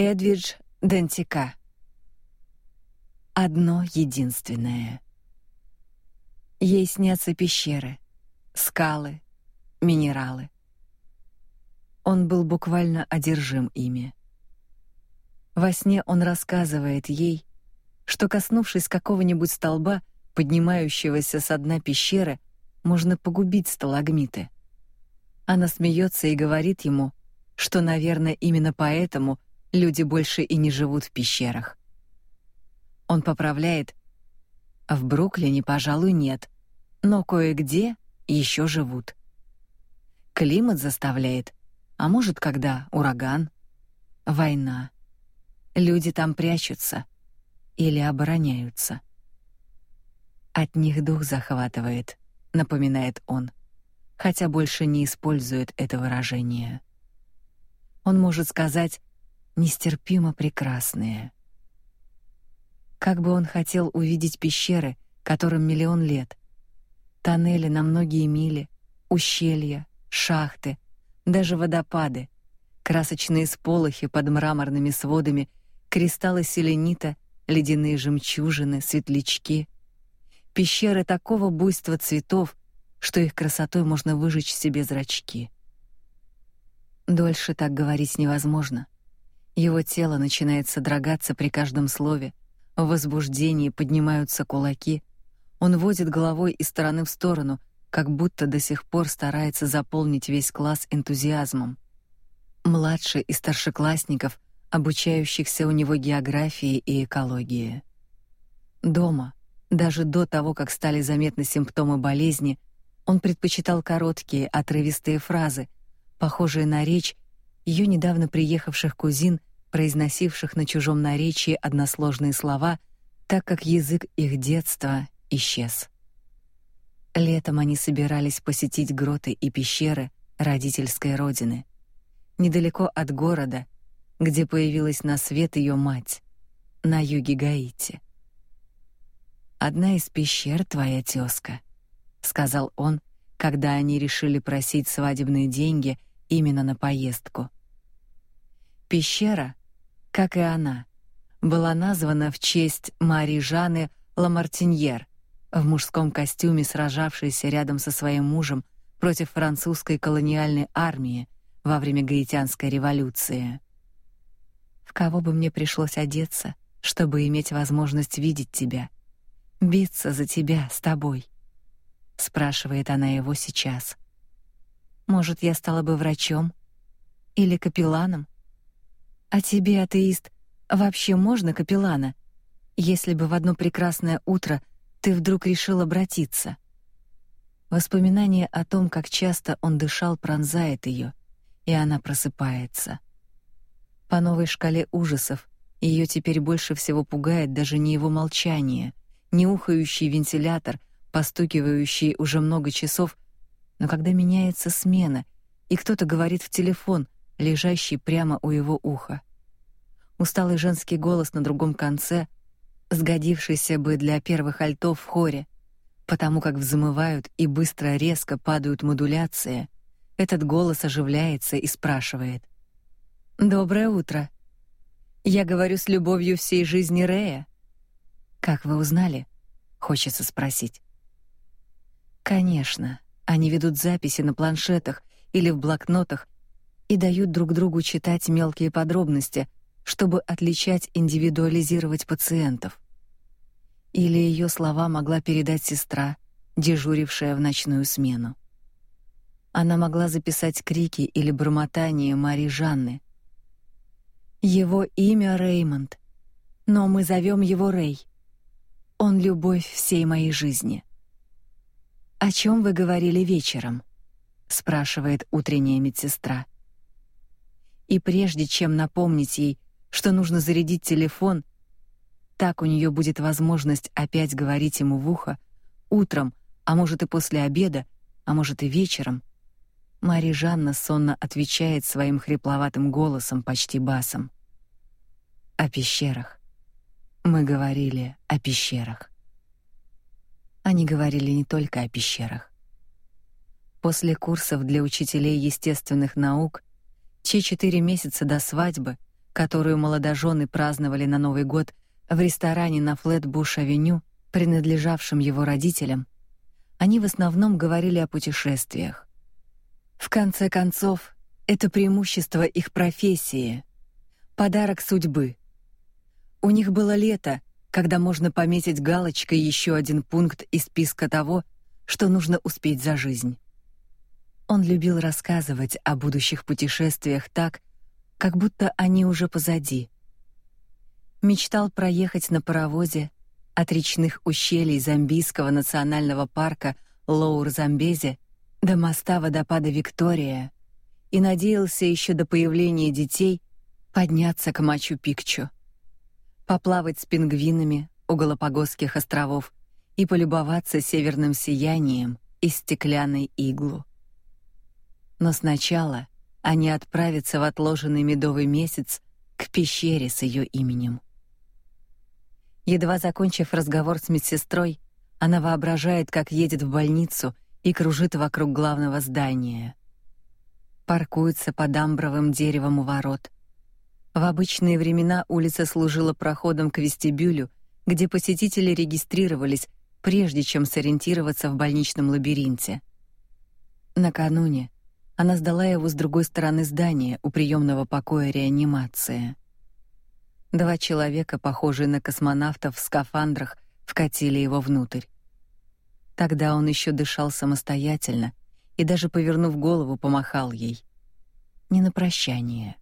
Эдвидж Дентика. Одно единственное. Ей снятся пещеры, скалы, минералы. Он был буквально одержим ими. Во сне он рассказывает ей, что коснувшись какого-нибудь столба, поднимающегося со дна пещеры, можно погубить сталагмиты. Она смеется и говорит ему, что, наверное, именно поэтому люди больше и не живут в пещерах. Он поправляет: в Бруклине, пожалуй, нет, но кое-где еще живут. Климат заставляет, а может, когда ураган, война. Люди там прячутся или обороняются. От них дух захватывает, напоминает он, хотя больше не использует это выражение. Он может сказать нестерпимо прекрасные. Как бы он хотел увидеть пещеры, которым миллион лет, тоннели на многие мили, ущелья, шахты, даже водопады, красочные сполохи под мраморными сводами, кристаллы селенита, ледяные жемчужины, светлячки, пещеры такого буйства цветов, что их красотой можно выжечь себе зрачки. Дольше так говорить невозможно. Его тело начинает содрогаться при каждом слове, в возбуждении поднимаются кулаки. Он водит головой из стороны в сторону, как будто до сих пор старается заполнить весь класс энтузиазмом. Младший из старшеклассников, обучающихся у него географии и экологии. Дома, даже до того, как стали заметны симптомы болезни, он предпочитал короткие, отрывистые фразы, похожие на речь ее недавно приехавших кузин произносивших на чужом наречии односложные слова, так как язык их детства исчез. Летом они собирались посетить гроты и пещеры родительской родины, недалеко от города, где появилась на свет ее мать, на юге Гаити. Одна из пещер твоя тёзка, сказал он, когда они решили просить свадебные деньги именно на поездку. Пещера, как и она, была названа в честь Марии Жанны Ламартиньер, в мужском костюме сражавшейся рядом со своим мужем против французской колониальной армии во время гаитянской революции. В кого бы мне пришлось одеться, чтобы иметь возможность видеть тебя, биться за тебя с тобой? спрашивает она его сейчас. Может, я стала бы врачом или капелланом? А тебе, атеист, вообще можно капеллана, если бы в одно прекрасное утро ты вдруг решил обратиться? Воспоминание о том, как часто он дышал, пронзает ее, и она просыпается. По новой шкале ужасов ее теперь больше всего пугает даже не его молчание, не ухающий вентилятор, постукивающий уже много часов, но когда меняется смена, и кто-то говорит в телефон, лежащий прямо у его уха. Усталый женский голос на другом конце, сгодившийся бы для первых альтов в хоре, потому как взмывают и быстро резко падают модуляции. Этот голос оживляется и спрашивает: "Доброе утро. Я говорю с любовью всей жизни Рея. Как вы узнали?" хочется спросить. Конечно, они ведут записи на планшетах или в блокнотах и дают друг другу читать мелкие подробности, чтобы отличать, индивидуализировать пациентов. Или ее слова могла передать сестра, дежурившая в ночную смену. Она могла записать крики или бормотание Марии Жанны. Его имя Реймонд, но мы зовем его Рей. Он любовь всей моей жизни. О чем вы говорили вечером? спрашивает утренняя медсестра. И прежде чем напомнить ей, что нужно зарядить телефон, так у нее будет возможность опять говорить ему в ухо утром, а может и после обеда, а может и вечером. Мария Жанна сонно отвечает своим хрипловатым голосом, почти басом. О пещерах. Мы говорили о пещерах. Они говорили не только о пещерах. После курсов для учителей естественных наук, те четыре месяца до свадьбы, которую молодожены праздновали на Новый год в ресторане на Флетбуш-авеню, принадлежавшем его родителям, они в основном говорили о путешествиях. В конце концов, это преимущество их профессии, подарок судьбы. У них было лето, когда можно пометить галочкой еще один пункт из списка того, что нужно успеть за жизнь. Он любил рассказывать о будущих путешествиях так, как будто они уже позади. Мечтал проехать на паровозе от речных ущелий Замбийского национального парка Лоур-Замбези до моста водопада Виктория и надеялся еще до появления детей подняться к Мачу-Пикчу, поплавать с пингвинами у Галапагосских островов и полюбоваться северным сиянием из стеклянной иглу. Но сначала они отправятся в отложенный медовый месяц к пещере с ее именем. Едва закончив разговор с медсестрой, она воображает, как едет в больницу и кружит вокруг главного здания. Паркуется под амбровым деревом у ворот. В обычные времена улица служила проходом к вестибюлю, где посетители регистрировались, прежде чем сориентироваться в больничном лабиринте. Накануне она сдала его с другой стороны здания, у приемного покоя реанимации. Два человека, похожие на космонавтов в скафандрах, вкатили его внутрь. Тогда он еще дышал самостоятельно и даже повернув голову, помахал ей. Не на прощание.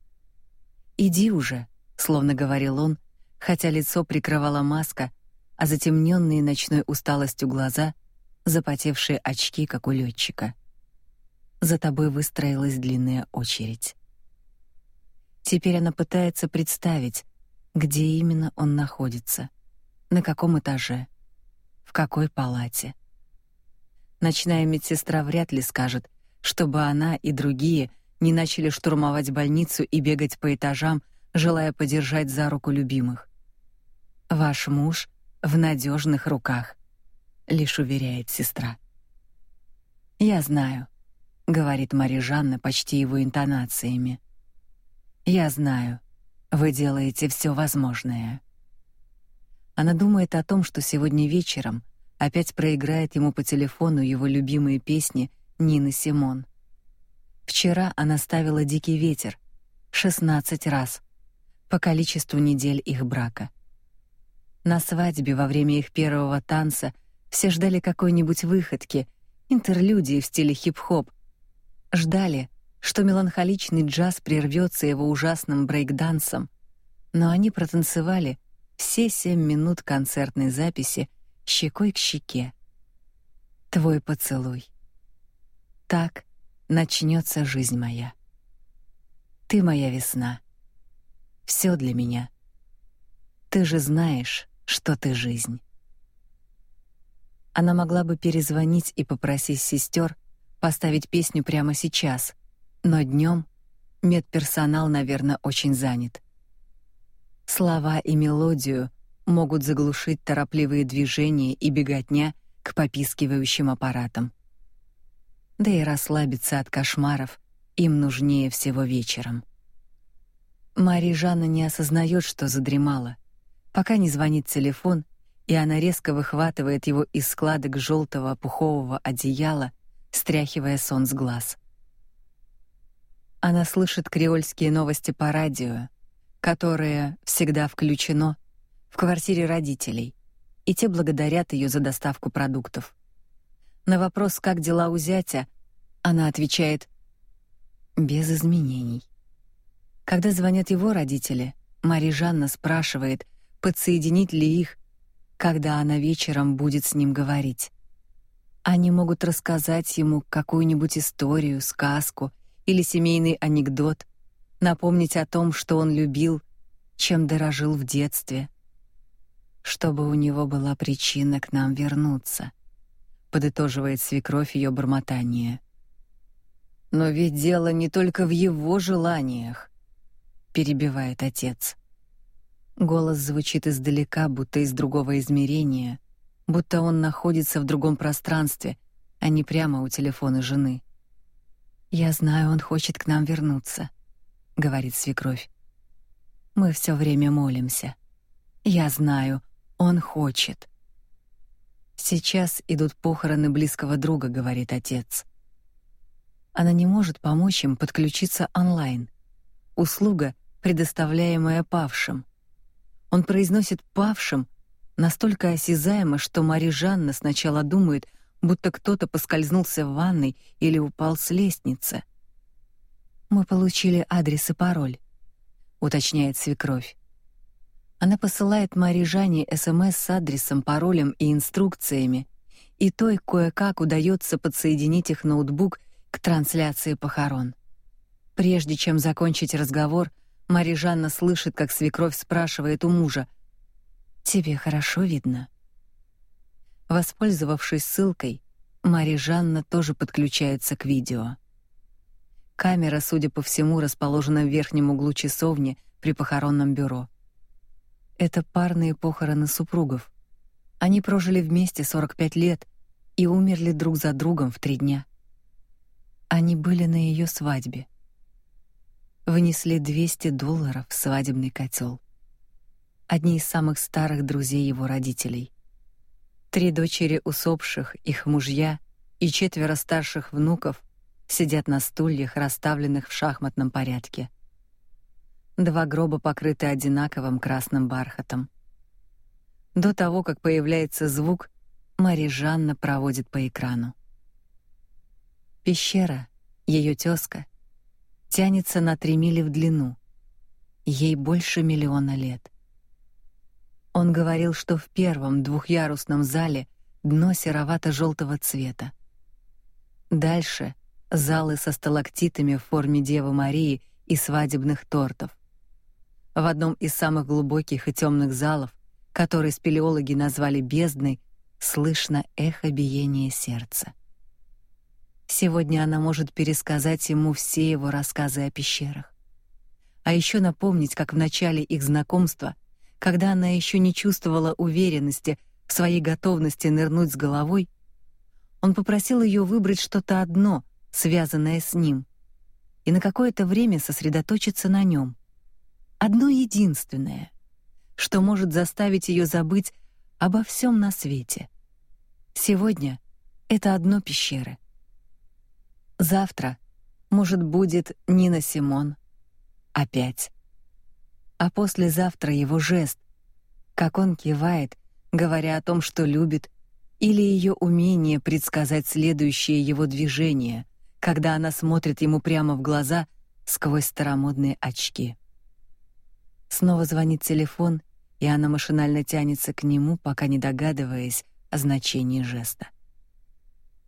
Иди уже, словно говорил он, хотя лицо прикрывала маска, а затемненные ночной усталостью глаза, запотевшие очки, как у летчика. За тобой выстроилась длинная очередь. Теперь она пытается представить, где именно он находится, на каком этаже, в какой палате. Ночная медсестра вряд ли скажет, чтобы она и другие не начали штурмовать больницу и бегать по этажам, желая подержать за руку любимых. Ваш муж в надежных руках, лишь уверяет сестра. Я знаю, говорит Мария Жанна почти его интонациями. Я знаю, вы делаете все возможное. Она думает о том, что сегодня вечером опять проиграет ему по телефону его любимые песни Нины Симон. Вчера она ставила Дикий ветер 16 раз по количеству недель их брака. На свадьбе во время их первого танца все ждали какой-нибудь выходки, интерлюдии в стиле хип-хоп, ждали, что меланхоличный джаз прервется его ужасным брейк-дансом, но они протанцевали все семь минут концертной записи щекой к щеке. Твой поцелуй. Так начнется жизнь моя. Ты моя весна. Все для меня. Ты же знаешь, что ты жизнь. Она могла бы перезвонить и попросить сестер поставить песню прямо сейчас, но днем медперсонал, наверное, очень занят. Слова и мелодию могут заглушить торопливые движения и беготня к попискивающим аппаратам. Да и расслабиться от кошмаров им нужнее всего вечером. Мария Жанна не осознает, что задремала, пока не звонит телефон, и она резко выхватывает его из складок желтого пухового одеяла стряхивая сон с глаз. Она слышит креольские новости по радио, которые всегда включено в квартире родителей, и те благодарят ее за доставку продуктов. На вопрос, как дела у зятя, она отвечает: без изменений. Когда звонят его родители, Мария Жанна спрашивает, подсоединить ли их, когда она вечером будет с ним говорить. Они могут рассказать ему какую-нибудь историю, сказку или семейный анекдот, напомнить о том, что он любил, чем дорожил в детстве, чтобы у него была причина к нам вернуться. Подытоживает свекровь ее бормотание. Но ведь дело не только в его желаниях, перебивает отец. Голос звучит издалека, будто из другого измерения, будто он находится в другом пространстве, а не прямо у телефона жены. Я знаю, он хочет к нам вернуться, говорит свекровь. Мы все время молимся. Я знаю, он хочет. Сейчас идут похороны близкого друга, говорит отец. Она не может помочь им подключиться онлайн. Услуга, предоставляемая павшим. Он произносит павшим настолько осязаемо, что Мари Жанна сначала думает, будто кто-то поскользнулся в ванной или упал с лестницы. Мы получили адрес и пароль, уточняет свекровь. Она посылает Мари Жанне СМС с адресом, паролем и инструкциями, и той кое-как удается подсоединить их ноутбук к трансляции похорон. Прежде чем закончить разговор, Мари Жанна слышит, как свекровь спрашивает у мужа: "Тебе хорошо видно?" Воспользовавшись ссылкой, Мари Жанна тоже подключается к видео. Камера, судя по всему, расположена в верхнем углу часовни при похоронном бюро. Это парные похороны супругов. Они прожили вместе 45 лет и умерли друг за другом в три дня. Они были на ее свадьбе. Внесли 200 долларов в свадебный котел. Одни из самых старых друзей его родителей. Три дочери усопших, их мужья и четверо старших внуков сидят на стульях, расставленных в шахматном порядке. Два гроба покрыты одинаковым красным бархатом. До того, как появляется звук, Мария Жанна проводит по экрану. Пещера, ее тёзка, тянется на три мили в длину. Ей больше миллиона лет. Он говорил, что в первом двухъярусном зале дно серовато желтого цвета. Дальше залы со сталактитами в форме Девы Марии и свадебных тортов. В одном из самых глубоких и темных залов, который спелеологи назвали бездной, слышно эхо биения сердца. Сегодня она может пересказать ему все его рассказы о пещерах. А еще напомнить, как в начале их знакомства, когда она еще не чувствовала уверенности в своей готовности нырнуть с головой, он попросил ее выбрать что-то одно, связанное с ним, и на какое-то время сосредоточиться на нем одно единственное, что может заставить ее забыть обо всем на свете. Сегодня это одно пещеры. Завтра, может, будет Нина Симон. Опять. А послезавтра его жест, как он кивает, говоря о том, что любит, или ее умение предсказать следующее его движение, когда она смотрит ему прямо в глаза сквозь старомодные очки. Снова звонит телефон, и она машинально тянется к нему, пока не догадываясь о значении жеста.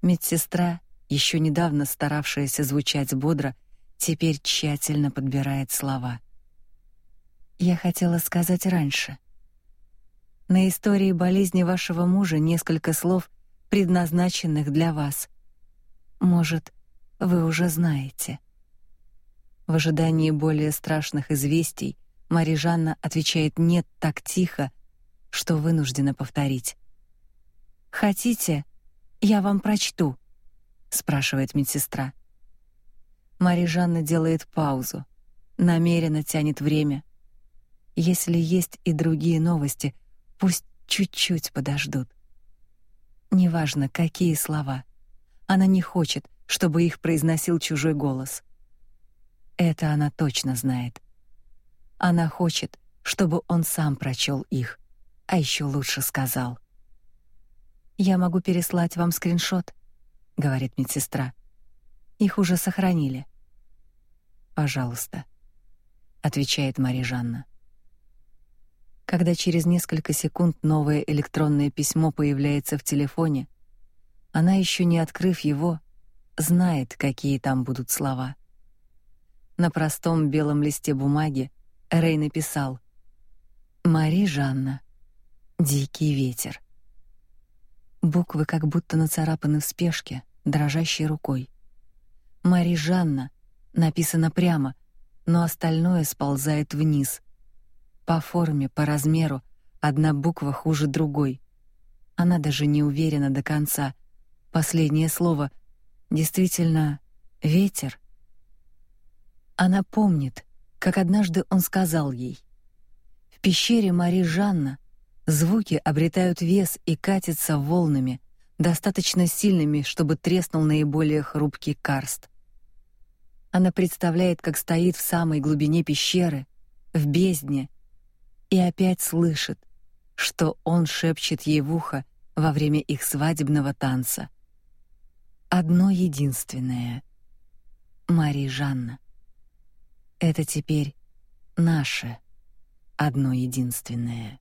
Медсестра, еще недавно старавшаяся звучать бодро, теперь тщательно подбирает слова. Я хотела сказать раньше. На истории болезни вашего мужа несколько слов, предназначенных для вас. Может, вы уже знаете. В ожидании более страшных известий Мария Жанна отвечает нет так тихо, что вынуждена повторить. Хотите, я вам прочту? спрашивает медсестра. Мария Жанна делает паузу, намеренно тянет время. Если есть и другие новости, пусть чуть-чуть подождут. Неважно, какие слова. Она не хочет, чтобы их произносил чужой голос. Это она точно знает. Она хочет, чтобы он сам прочел их, а еще лучше сказал. Я могу переслать вам скриншот, говорит медсестра. Их уже сохранили. Пожалуйста, отвечает Мария Жанна. Когда через несколько секунд новое электронное письмо появляется в телефоне, она еще не открыв его, знает, какие там будут слова. На простом белом листе бумаги Рей написал: Мари Жанна. Дикий ветер. Буквы как будто нацарапаны в спешке, дрожащей рукой. Мари Жанна написано прямо, но остальное сползает вниз. По форме, по размеру одна буква хуже другой. Она даже не уверена до конца. Последнее слово действительно ветер. Она помнит, как однажды он сказал ей: В пещере Мари Жанна звуки обретают вес и катятся волнами, достаточно сильными, чтобы треснул наиболее хрупкий карст. Она представляет, как стоит в самой глубине пещеры, в бездне, и опять слышит, что он шепчет ей в ухо во время их свадебного танца. Одно единственное. Мария Жанна. Это теперь наше одно единственное.